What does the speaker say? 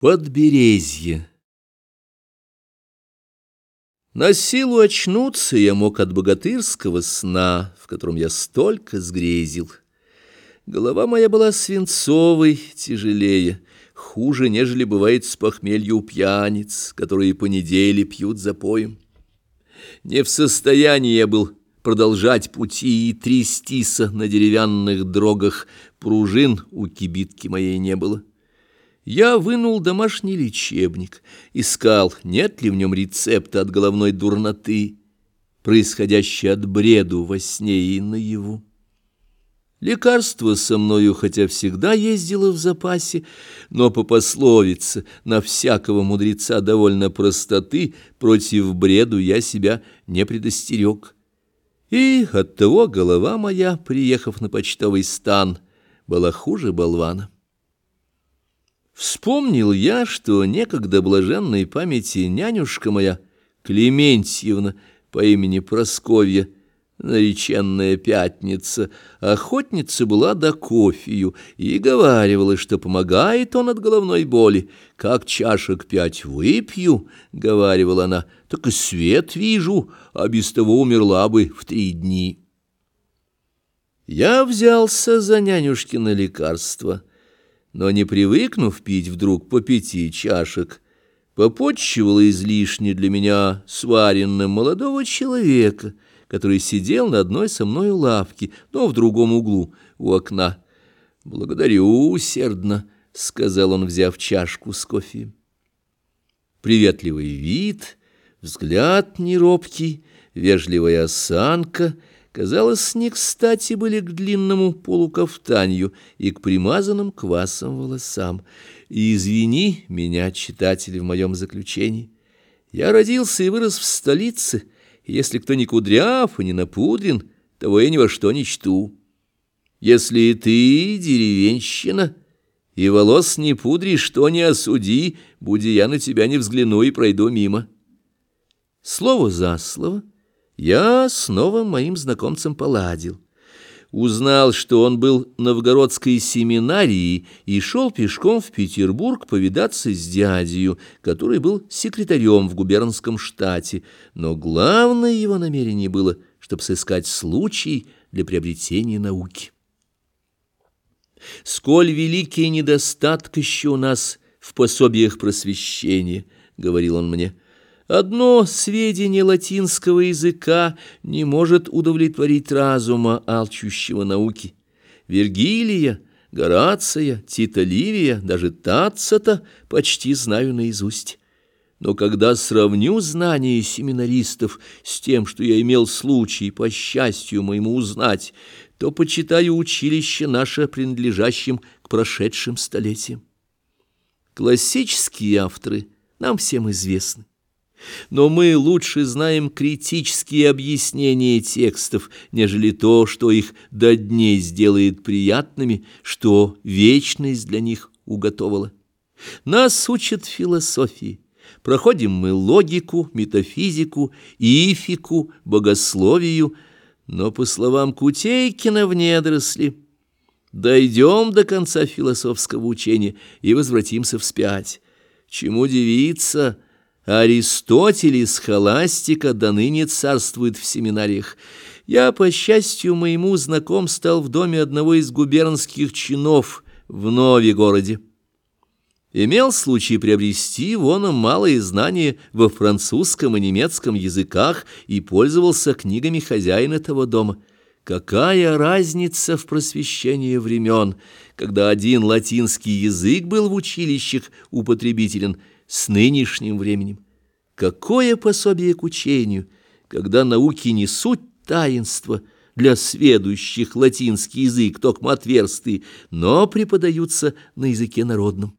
Подберезье На силу очнуться я мог от богатырского сна, в котором я столько сгрезил. Голова моя была свинцовой, тяжелее, хуже, нежели бывает с похмелью у пьяниц, которые по неделе пьют за поем. Не в состоянии я был продолжать пути и трястися на деревянных дрогах, пружин у кибитки моей не было. Я вынул домашний лечебник, искал, нет ли в нем рецепта от головной дурноты, происходящей от бреду во сне и наяву. Лекарство со мною, хотя всегда ездило в запасе, но по пословице на всякого мудреца довольно простоты против бреду я себя не предостерег. И оттого голова моя, приехав на почтовый стан, была хуже болвана. Вспомнил я, что некогда блаженной памяти нянюшка моя, Клементьевна по имени Просковья, нареченная пятница, охотница была до кофею и говаривала, что помогает он от головной боли. «Как чашек пять выпью», — говаривала она, — «так и свет вижу, а без того умерла бы в три дни». Я взялся за нянюшкино лекарство — но, не привыкнув пить вдруг по пяти чашек, попотчевала излишне для меня сваренным молодого человека, который сидел на одной со мною лавке, но в другом углу у окна. «Благодарю усердно», — сказал он, взяв чашку с кофе. Приветливый вид, взгляд неробкий, вежливая осанка — казалось, не кстати были к длинному полукафтанью и к примазанным квасом волосам. И извини меня, читатель, в моем заключении. Я родился и вырос в столице, и если кто не кудряв и не напудрен, того я ни во что не чту. Если ты деревенщина и волос не пудришь, что не осуди, буди я на тебя не взгляну и пройду мимо. Слово за слово — я с новым моим знакомцем поладил. Узнал, что он был новгородской семинарии и шел пешком в Петербург повидаться с дядью, который был секретарем в губернском штате, но главное его намерение было, чтобы сыскать случай для приобретения науки. «Сколь великий недостаток еще у нас в пособиях просвещения», — говорил он мне, — Одно сведение латинского языка не может удовлетворить разума, алчущего науки. Вергилия, Горация, Тита Ливия, даже Тацета почти знаю наизусть. Но когда сравню знания семинаристов с тем, что я имел случай, по счастью моему, узнать, то почитаю училище наше принадлежащим к прошедшим столетиям. Классические авторы нам всем известны. Но мы лучше знаем критические объяснения текстов, нежели то, что их до дней сделает приятными, что вечность для них уготовала. Нас учат философии. Проходим мы логику, метафизику, ифику, богословию, но, по словам Кутейкина, в недоросли. Дойдем до конца философского учения и возвратимся вспять. Чему дивиться – Аристотель и схоластика до ныне царствуют в семинариях. Я, по счастью моему, знаком стал в доме одного из губернских чинов в Нове-городе. Имел случай приобрести вон малые знания во французском и немецком языках и пользовался книгами хозяина того дома. Какая разница в просвещении времен, когда один латинский язык был в училищах употребителен – с нынешним временем. Какое пособие к учению, когда науки не суть таинства для сведущих латинский язык, токмо отверстый, но преподаются на языке народном.